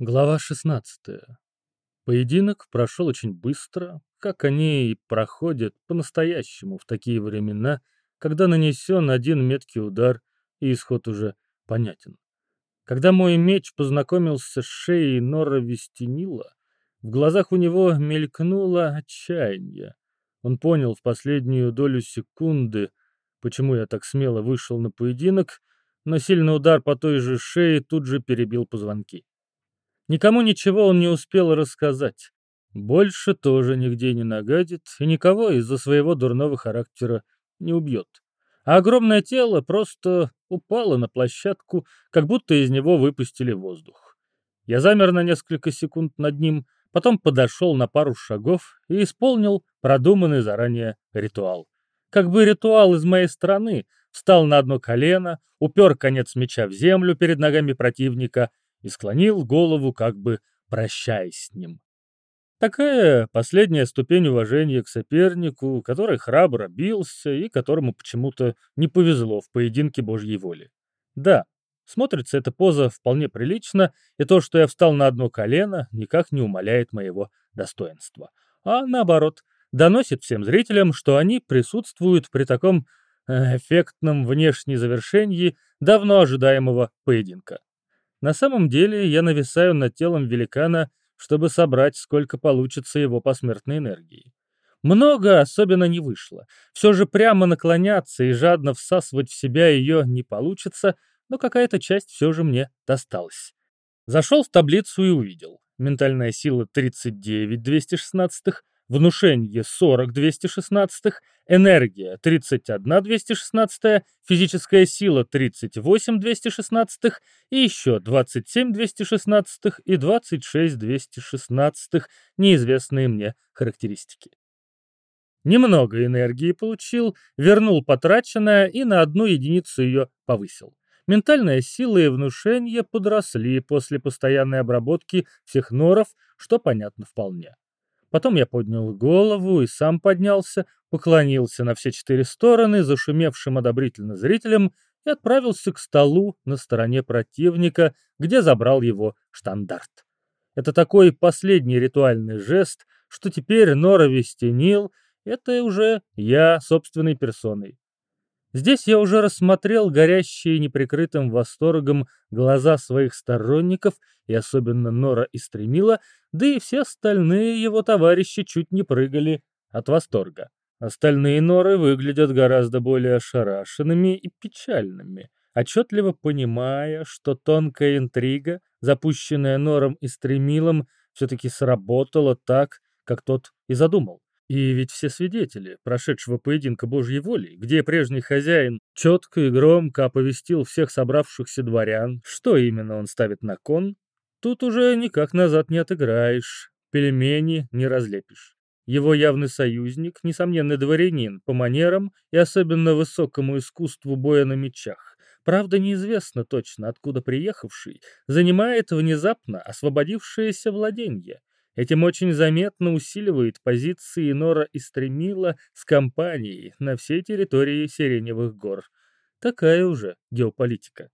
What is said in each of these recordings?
Глава 16. Поединок прошел очень быстро, как они и проходят по-настоящему в такие времена, когда нанесен один меткий удар, и исход уже понятен. Когда мой меч познакомился с шеей Нора Вестенила, в глазах у него мелькнуло отчаяние. Он понял в последнюю долю секунды, почему я так смело вышел на поединок, но сильный удар по той же шее тут же перебил позвонки. Никому ничего он не успел рассказать. Больше тоже нигде не нагадит и никого из-за своего дурного характера не убьет. А огромное тело просто упало на площадку, как будто из него выпустили воздух. Я замер на несколько секунд над ним, потом подошел на пару шагов и исполнил продуманный заранее ритуал. Как бы ритуал из моей стороны, встал на одно колено, упер конец меча в землю перед ногами противника и склонил голову, как бы прощаясь с ним. Такая последняя ступень уважения к сопернику, который храбро бился и которому почему-то не повезло в поединке Божьей воли. Да, смотрится эта поза вполне прилично, и то, что я встал на одно колено, никак не умаляет моего достоинства. А наоборот, доносит всем зрителям, что они присутствуют при таком э, эффектном внешнем завершении давно ожидаемого поединка. На самом деле я нависаю над телом великана, чтобы собрать, сколько получится его посмертной энергии. Много особенно не вышло. Все же прямо наклоняться и жадно всасывать в себя ее не получится, но какая-то часть все же мне досталась. Зашел в таблицу и увидел. Ментальная сила 39 216, внушение 40 216, энергия 31 216, физическая сила 38 216 и еще 27 216 и 26 216 неизвестные мне характеристики. Немного энергии получил, вернул потраченное и на одну единицу ее повысил. Ментальная сила и внушение подросли после постоянной обработки всех норов, что понятно вполне. Потом я поднял голову и сам поднялся, поклонился на все четыре стороны зашумевшим одобрительно зрителям и отправился к столу на стороне противника, где забрал его штандарт. Это такой последний ритуальный жест, что теперь Нора Вестенил — это уже я собственной персоной. Здесь я уже рассмотрел горящие неприкрытым восторгом глаза своих сторонников, и особенно Нора и Стремила, да и все остальные его товарищи чуть не прыгали от восторга. Остальные норы выглядят гораздо более ошарашенными и печальными, отчетливо понимая, что тонкая интрига, запущенная Нором и Стремилом, все-таки сработала так, как тот и задумал. И ведь все свидетели прошедшего поединка Божьей воли, где прежний хозяин четко и громко оповестил всех собравшихся дворян, что именно он ставит на кон, тут уже никак назад не отыграешь, пельмени не разлепишь. Его явный союзник, несомненный дворянин, по манерам и особенно высокому искусству боя на мечах, правда неизвестно точно, откуда приехавший, занимает внезапно освободившееся владенье, Этим очень заметно усиливает позиции Нора и Стремила с компанией на всей территории Сиреневых гор. Такая уже геополитика.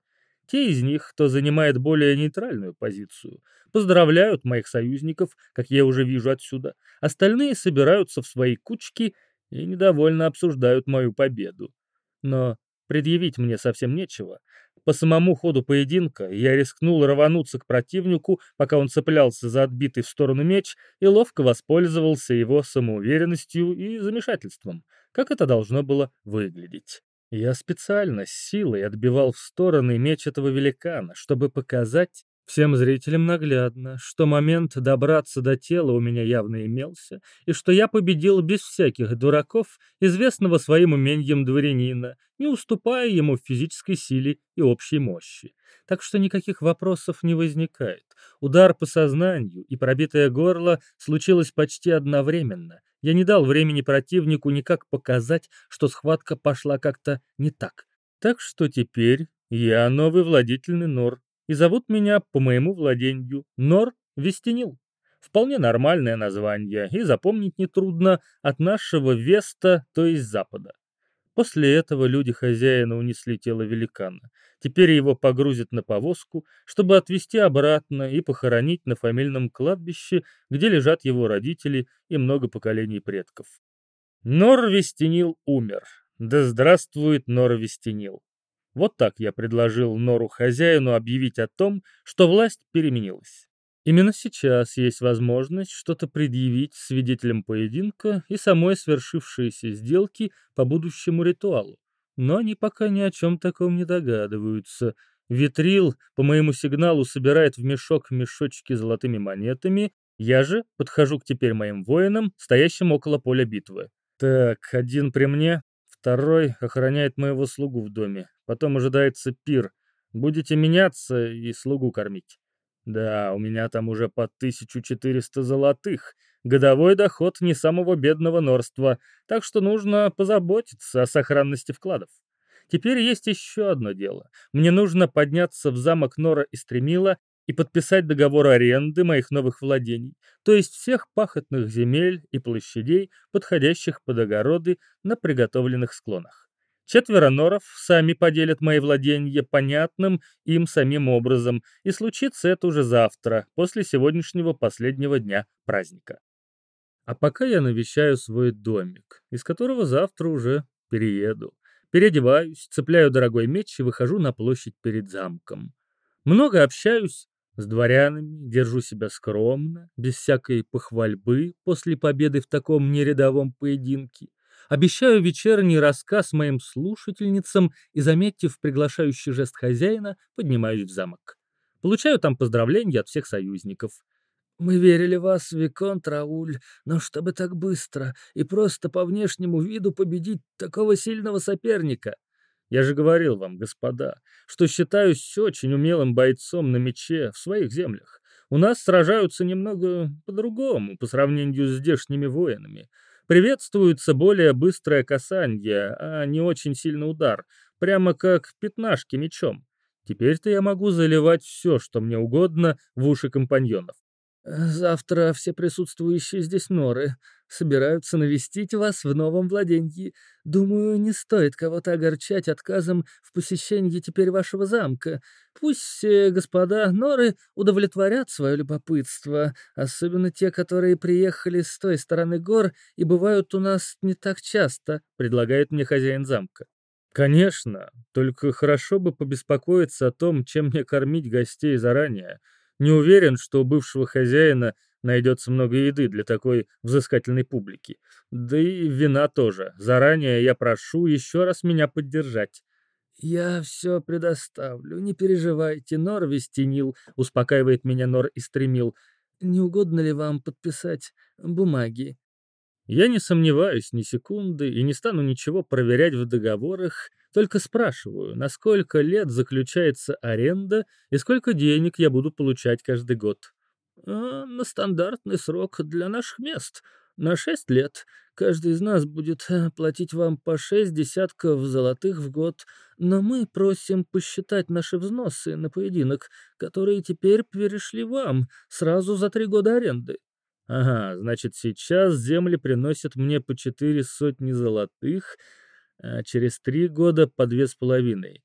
Те из них, кто занимает более нейтральную позицию, поздравляют моих союзников, как я уже вижу отсюда. Остальные собираются в свои кучки и недовольно обсуждают мою победу. Но предъявить мне совсем нечего. По самому ходу поединка я рискнул рвануться к противнику, пока он цеплялся за отбитый в сторону меч, и ловко воспользовался его самоуверенностью и замешательством, как это должно было выглядеть. Я специально силой отбивал в стороны меч этого великана, чтобы показать, Всем зрителям наглядно, что момент добраться до тела у меня явно имелся, и что я победил без всяких дураков, известного своим умением дворянина, не уступая ему в физической силе и общей мощи. Так что никаких вопросов не возникает. Удар по сознанию и пробитое горло случилось почти одновременно. Я не дал времени противнику никак показать, что схватка пошла как-то не так. Так что теперь я новый владетельный нор и зовут меня по моему владению Нор Вестенил. Вполне нормальное название, и запомнить нетрудно от нашего Веста, то есть Запада. После этого люди хозяина унесли тело великана. Теперь его погрузят на повозку, чтобы отвезти обратно и похоронить на фамильном кладбище, где лежат его родители и много поколений предков. Нор Вестенил умер. Да здравствует Нор Вестенил. Вот так я предложил Нору хозяину объявить о том, что власть переменилась. Именно сейчас есть возможность что-то предъявить свидетелям поединка и самой свершившейся сделки по будущему ритуалу. Но они пока ни о чем таком не догадываются. Витрил по моему сигналу собирает в мешок мешочки золотыми монетами, я же подхожу к теперь моим воинам, стоящим около поля битвы. Так, один при мне, второй охраняет моего слугу в доме. Потом ожидается пир. Будете меняться и слугу кормить. Да, у меня там уже по 1400 золотых. Годовой доход не самого бедного норства, так что нужно позаботиться о сохранности вкладов. Теперь есть еще одно дело. Мне нужно подняться в замок Нора и Стремила и подписать договор аренды моих новых владений, то есть всех пахотных земель и площадей, подходящих под огороды на приготовленных склонах. Четверо норов сами поделят мои владения понятным им самим образом, и случится это уже завтра, после сегодняшнего последнего дня праздника. А пока я навещаю свой домик, из которого завтра уже перееду. Переодеваюсь, цепляю дорогой меч и выхожу на площадь перед замком. Много общаюсь с дворянами, держу себя скромно, без всякой похвальбы после победы в таком нерядовом поединке. Обещаю вечерний рассказ моим слушательницам и, заметив приглашающий жест хозяина, поднимаюсь в замок. Получаю там поздравления от всех союзников. «Мы верили вас, Виконт Рауль, но чтобы так быстро и просто по внешнему виду победить такого сильного соперника?» Я же говорил вам, господа, что считаюсь очень умелым бойцом на мече в своих землях. У нас сражаются немного по-другому по сравнению с здешними воинами. Приветствуется более быстрое касанье, а не очень сильный удар, прямо как пятнашки мечом. Теперь-то я могу заливать все, что мне угодно, в уши компаньонов. Завтра все присутствующие здесь норы собираются навестить вас в новом владении. Думаю, не стоит кого-то огорчать отказом в посещении теперь вашего замка. Пусть все господа норы удовлетворят свое любопытство, особенно те, которые приехали с той стороны гор и бывают у нас не так часто, предлагает мне хозяин замка. Конечно, только хорошо бы побеспокоиться о том, чем мне кормить гостей заранее. Не уверен, что у бывшего хозяина найдется много еды для такой взыскательной публики. Да и вина тоже. Заранее я прошу еще раз меня поддержать. «Я все предоставлю, не переживайте, Нор Вестенил», — успокаивает меня Нор и стремил. «Не угодно ли вам подписать бумаги?» Я не сомневаюсь ни секунды и не стану ничего проверять в договорах, только спрашиваю, на сколько лет заключается аренда и сколько денег я буду получать каждый год. А, на стандартный срок для наших мест. На шесть лет. Каждый из нас будет э, платить вам по шесть десятков золотых в год, но мы просим посчитать наши взносы на поединок, которые теперь перешли вам сразу за три года аренды. Ага, значит, сейчас земли приносят мне по четыре сотни золотых, а через три года по две с половиной.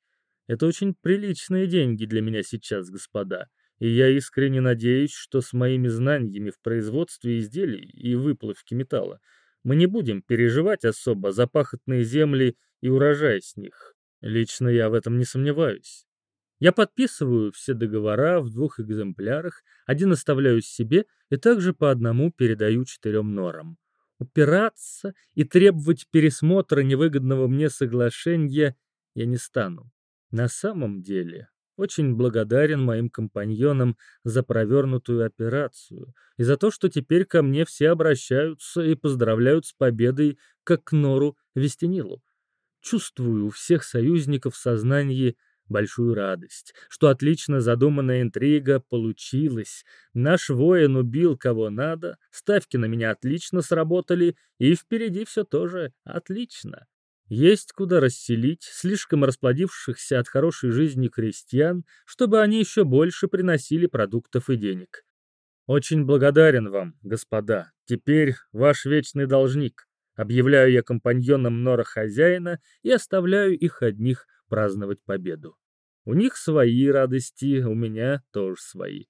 Это очень приличные деньги для меня сейчас, господа, и я искренне надеюсь, что с моими знаниями в производстве изделий и выплавке металла мы не будем переживать особо за пахотные земли и урожай с них. Лично я в этом не сомневаюсь. Я подписываю все договора в двух экземплярах, один оставляю себе и также по одному передаю четырем норам упираться и требовать пересмотра невыгодного мне соглашения я не стану. На самом деле, очень благодарен моим компаньонам за провернутую операцию и за то, что теперь ко мне все обращаются и поздравляют с победой, как к Нору Вестенилу. Чувствую у всех союзников в сознании большую радость, что отлично задуманная интрига получилась. Наш воин убил кого надо, ставки на меня отлично сработали, и впереди все тоже отлично. Есть куда расселить слишком расплодившихся от хорошей жизни крестьян, чтобы они еще больше приносили продуктов и денег. Очень благодарен вам, господа. Теперь ваш вечный должник. Объявляю я компаньонам нора хозяина и оставляю их одних праздновать победу. У них свои радости, у меня тоже свои.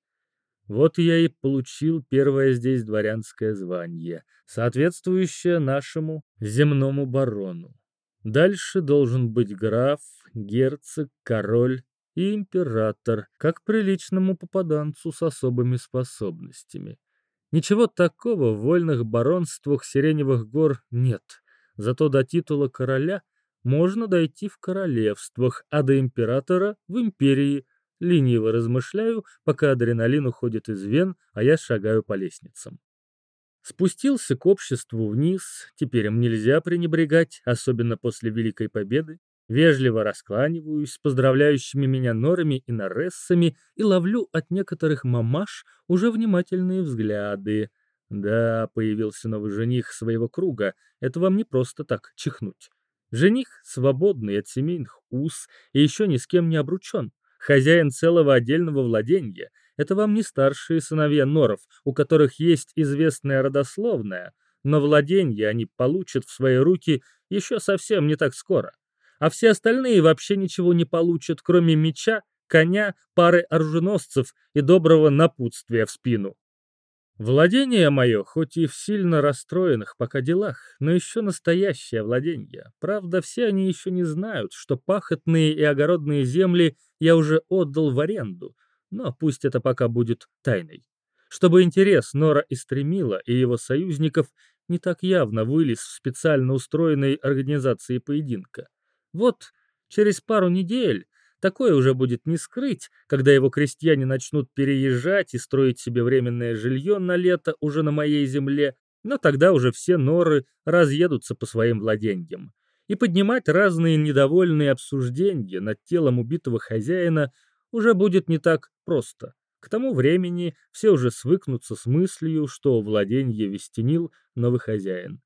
Вот я и получил первое здесь дворянское звание, соответствующее нашему земному барону. Дальше должен быть граф, герцог, король и император, как приличному попаданцу с особыми способностями. Ничего такого в вольных баронствах Сиреневых гор нет, зато до титула короля можно дойти в королевствах, а до императора — в империи, Лениво размышляю, пока адреналин уходит из вен, а я шагаю по лестницам. Спустился к обществу вниз, теперь им нельзя пренебрегать, особенно после Великой Победы. Вежливо раскланиваюсь с поздравляющими меня норами и нарессами и ловлю от некоторых мамаш уже внимательные взгляды. Да, появился новый жених своего круга, это вам не просто так чихнуть. Жених свободный от семейных уз и еще ни с кем не обручен хозяин целого отдельного владения. Это вам не старшие сыновья норов, у которых есть известная родословная, но владенье они получат в свои руки еще совсем не так скоро. А все остальные вообще ничего не получат, кроме меча, коня, пары оруженосцев и доброго напутствия в спину. Владение мое, хоть и в сильно расстроенных пока делах, но еще настоящее владение. Правда, все они еще не знают, что пахотные и огородные земли я уже отдал в аренду, но пусть это пока будет тайной. Чтобы интерес Нора Истремила и его союзников не так явно вылез в специально устроенной организации поединка. Вот через пару недель Такое уже будет не скрыть, когда его крестьяне начнут переезжать и строить себе временное жилье на лето уже на моей земле, но тогда уже все норы разъедутся по своим владениям. И поднимать разные недовольные обсуждения над телом убитого хозяина уже будет не так просто. К тому времени все уже свыкнутся с мыслью, что владенье вестенил новый хозяин.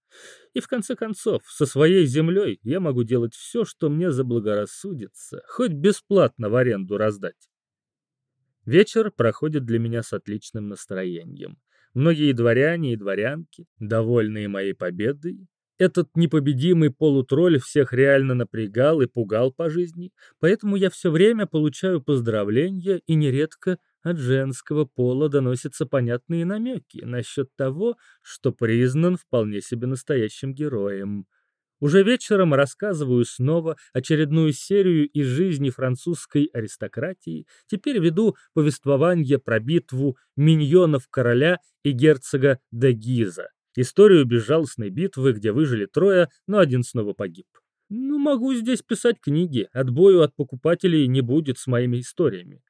И в конце концов, со своей землей я могу делать все, что мне заблагорассудится, хоть бесплатно в аренду раздать. Вечер проходит для меня с отличным настроением. Многие дворяне и дворянки, довольные моей победой, этот непобедимый полутролль всех реально напрягал и пугал по жизни, поэтому я все время получаю поздравления и нередко от женского пола доносятся понятные намеки насчет того, что признан вполне себе настоящим героем. Уже вечером рассказываю снова очередную серию из жизни французской аристократии, теперь веду повествование про битву миньонов короля и герцога Дагиза, историю безжалостной битвы, где выжили трое, но один снова погиб. Ну, могу здесь писать книги, отбою от покупателей не будет с моими историями.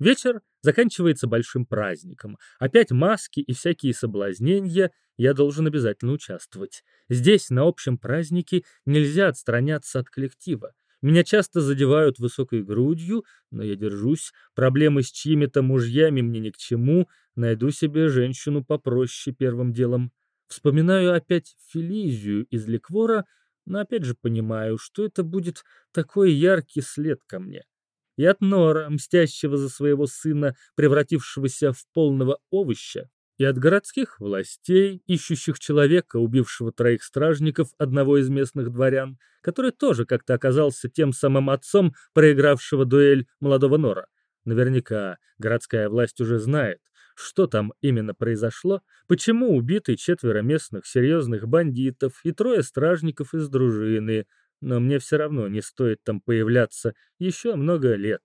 Вечер заканчивается большим праздником. Опять маски и всякие соблазнения, я должен обязательно участвовать. Здесь, на общем празднике, нельзя отстраняться от коллектива. Меня часто задевают высокой грудью, но я держусь. Проблемы с чьими-то мужьями мне ни к чему. Найду себе женщину попроще первым делом. Вспоминаю опять Фелизию из Ликвора, но опять же понимаю, что это будет такой яркий след ко мне и от Нора, мстящего за своего сына, превратившегося в полного овоща, и от городских властей, ищущих человека, убившего троих стражников одного из местных дворян, который тоже как-то оказался тем самым отцом, проигравшего дуэль молодого Нора. Наверняка городская власть уже знает, что там именно произошло, почему убиты четверо местных серьезных бандитов и трое стражников из дружины, но мне все равно не стоит там появляться еще много лет.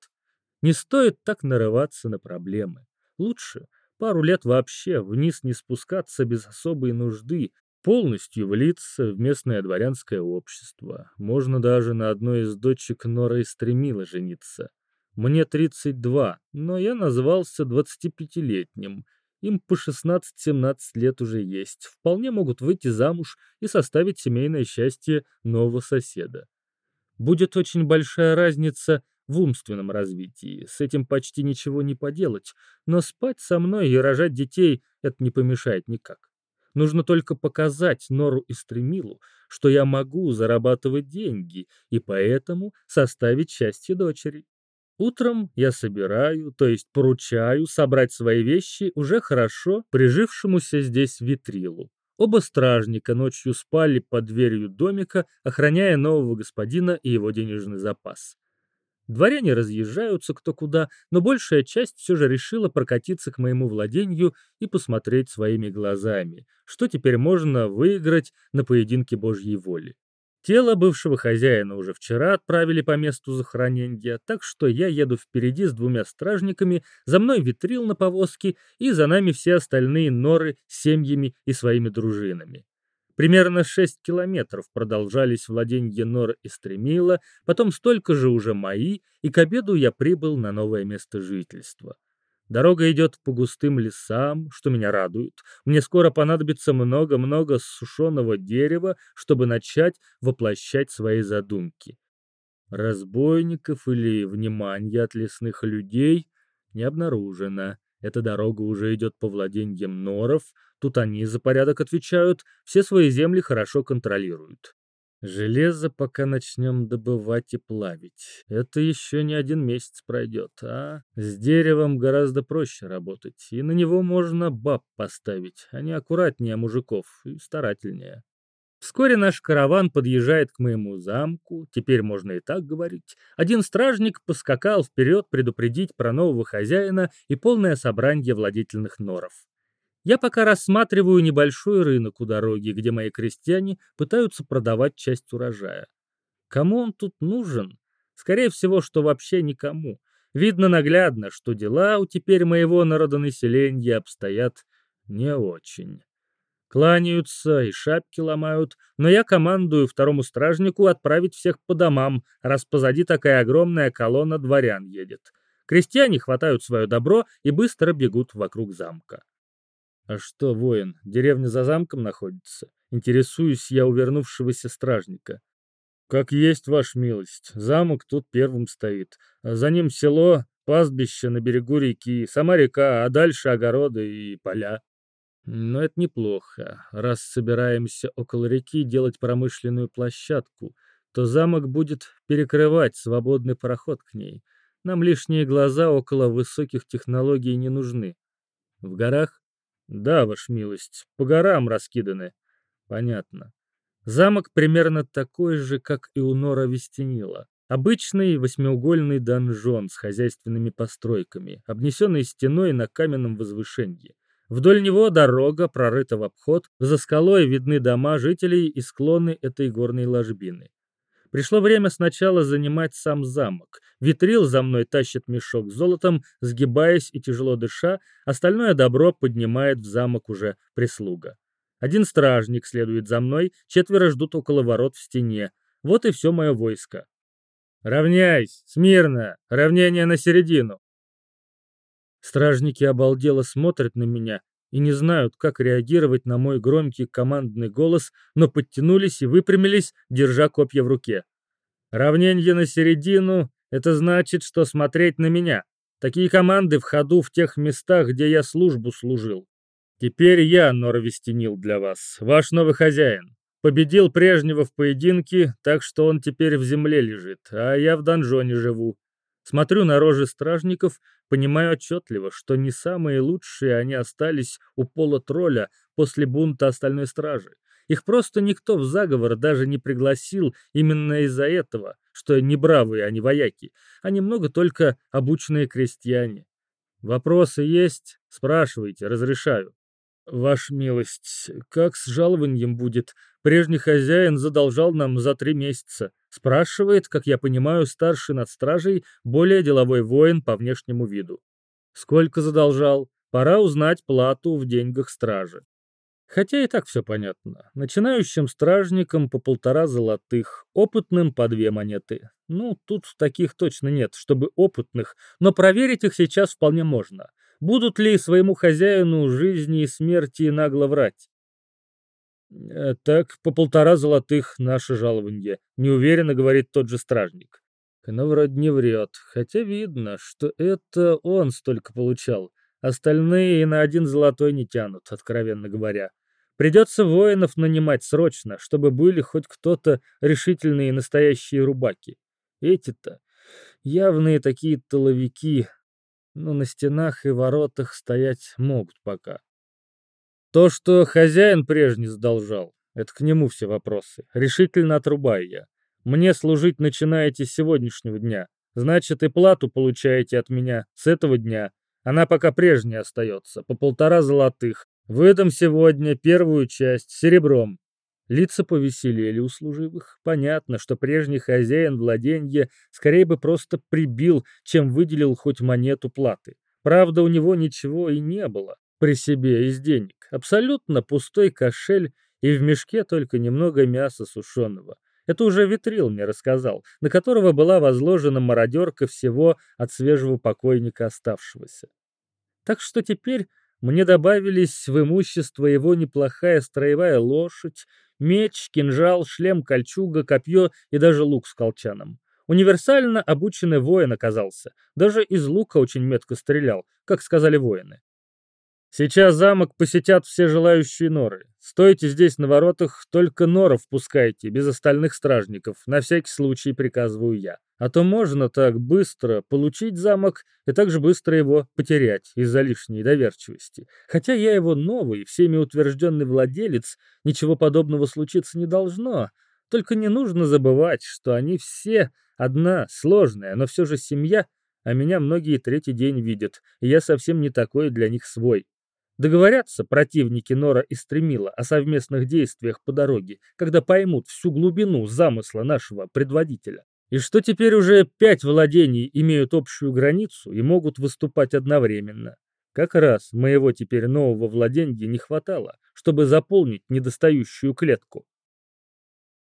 Не стоит так нарываться на проблемы. Лучше пару лет вообще вниз не спускаться без особой нужды, полностью влиться в местное дворянское общество. Можно даже на одной из дочек Нора и стремила жениться. Мне 32, но я назвался 25-летним, им по 16-17 лет уже есть, вполне могут выйти замуж и составить семейное счастье нового соседа. Будет очень большая разница в умственном развитии, с этим почти ничего не поделать, но спать со мной и рожать детей это не помешает никак. Нужно только показать Нору и Стремилу, что я могу зарабатывать деньги и поэтому составить счастье дочери. Утром я собираю, то есть поручаю собрать свои вещи уже хорошо прижившемуся здесь витрилу. Оба стражника ночью спали под дверью домика, охраняя нового господина и его денежный запас. Дворяне разъезжаются кто куда, но большая часть все же решила прокатиться к моему владению и посмотреть своими глазами, что теперь можно выиграть на поединке Божьей воли. Тело бывшего хозяина уже вчера отправили по месту захоронения, так что я еду впереди с двумя стражниками, за мной витрил на повозке и за нами все остальные норы с семьями и своими дружинами. Примерно 6 километров продолжались владенье нор и стремила, потом столько же уже мои, и к обеду я прибыл на новое место жительства. Дорога идет по густым лесам, что меня радует. Мне скоро понадобится много-много сушеного дерева, чтобы начать воплощать свои задумки. Разбойников или внимания от лесных людей не обнаружено. Эта дорога уже идет по владениям норов, тут они за порядок отвечают, все свои земли хорошо контролируют. Железо пока начнем добывать и плавить. Это еще не один месяц пройдет, а с деревом гораздо проще работать, и на него можно баб поставить. Они аккуратнее мужиков и старательнее. Вскоре наш караван подъезжает к моему замку, теперь можно и так говорить. Один стражник поскакал вперед предупредить про нового хозяина и полное собрание владетельных норов. Я пока рассматриваю небольшой рынок у дороги, где мои крестьяне пытаются продавать часть урожая. Кому он тут нужен? Скорее всего, что вообще никому. Видно наглядно, что дела у теперь моего народонаселения обстоят не очень. Кланяются и шапки ломают, но я командую второму стражнику отправить всех по домам, раз позади такая огромная колонна дворян едет. Крестьяне хватают свое добро и быстро бегут вокруг замка. «А что, воин, деревня за замком находится?» Интересуюсь я у вернувшегося стражника. «Как есть, ваша милость, замок тут первым стоит, а за ним село, пастбище на берегу реки, сама река, а дальше огороды и поля». Но это неплохо. Раз собираемся около реки делать промышленную площадку, то замок будет перекрывать свободный проход к ней. Нам лишние глаза около высоких технологий не нужны. В горах «Да, ваша милость, по горам раскиданы». «Понятно. Замок примерно такой же, как и у Нора Вестенила. Обычный восьмиугольный донжон с хозяйственными постройками, обнесенный стеной на каменном возвышении. Вдоль него дорога прорыта в обход, за скалой видны дома жителей и склоны этой горной ложбины. Пришло время сначала занимать сам замок. Витрил за мной тащит мешок с золотом, сгибаясь и тяжело дыша, остальное добро поднимает в замок уже прислуга. Один стражник следует за мной, четверо ждут около ворот в стене. Вот и все мое войско. «Равняйсь! Смирно! Равнение на середину!» Стражники обалдело смотрят на меня, и не знают, как реагировать на мой громкий командный голос, но подтянулись и выпрямились, держа копья в руке. Равнение на середину — это значит, что смотреть на меня. Такие команды в ходу в тех местах, где я службу служил. Теперь я Норвестенил для вас, ваш новый хозяин. Победил прежнего в поединке, так что он теперь в земле лежит, а я в донжоне живу. Смотрю на рожи стражников, понимаю отчетливо, что не самые лучшие они остались у пола тролля после бунта остальной стражи. Их просто никто в заговор даже не пригласил именно из-за этого, что не бравые они вояки, а немного только обученные крестьяне. Вопросы есть? Спрашивайте, разрешаю. «Ваша милость, как с жалованием будет? Прежний хозяин задолжал нам за три месяца. Спрашивает, как я понимаю, старший над стражей, более деловой воин по внешнему виду. Сколько задолжал? Пора узнать плату в деньгах стражи. Хотя и так все понятно. Начинающим стражникам по полтора золотых, опытным по две монеты. Ну, тут таких точно нет, чтобы опытных, но проверить их сейчас вполне можно. Будут ли своему хозяину жизни и смерти нагло врать? Э, «Так, по полтора золотых наше жалование», — неуверенно говорит тот же стражник. Но вроде не врет, хотя видно, что это он столько получал. Остальные и на один золотой не тянут, откровенно говоря. Придется воинов нанимать срочно, чтобы были хоть кто-то решительные настоящие рубаки. Эти-то явные такие толовики, но на стенах и воротах стоять могут пока. То, что хозяин прежний сдолжал, это к нему все вопросы. Решительно отрубаю я. Мне служить начинаете с сегодняшнего дня. Значит, и плату получаете от меня с этого дня. Она пока прежняя остается, по полтора золотых. Выдам сегодня первую часть серебром. Лица повеселели у служивых. Понятно, что прежний хозяин владенья скорее бы просто прибил, чем выделил хоть монету платы. Правда, у него ничего и не было при себе из денег. Абсолютно пустой кошель и в мешке только немного мяса сушеного. Это уже Витрил мне рассказал, на которого была возложена мародерка всего от свежего покойника оставшегося. Так что теперь мне добавились в имущество его неплохая строевая лошадь, меч, кинжал, шлем, кольчуга, копье и даже лук с колчаном. Универсально обученный воин оказался. Даже из лука очень метко стрелял, как сказали воины. Сейчас замок посетят все желающие норы. Стойте здесь на воротах, только норов пускайте, без остальных стражников. На всякий случай приказываю я. А то можно так быстро получить замок и так же быстро его потерять из-за лишней доверчивости. Хотя я его новый, всеми утвержденный владелец, ничего подобного случиться не должно. Только не нужно забывать, что они все одна сложная, но все же семья, а меня многие третий день видят, и я совсем не такой для них свой. Договорятся противники Нора и Стремила о совместных действиях по дороге, когда поймут всю глубину замысла нашего предводителя. И что теперь уже пять владений имеют общую границу и могут выступать одновременно. Как раз моего теперь нового владения не хватало, чтобы заполнить недостающую клетку.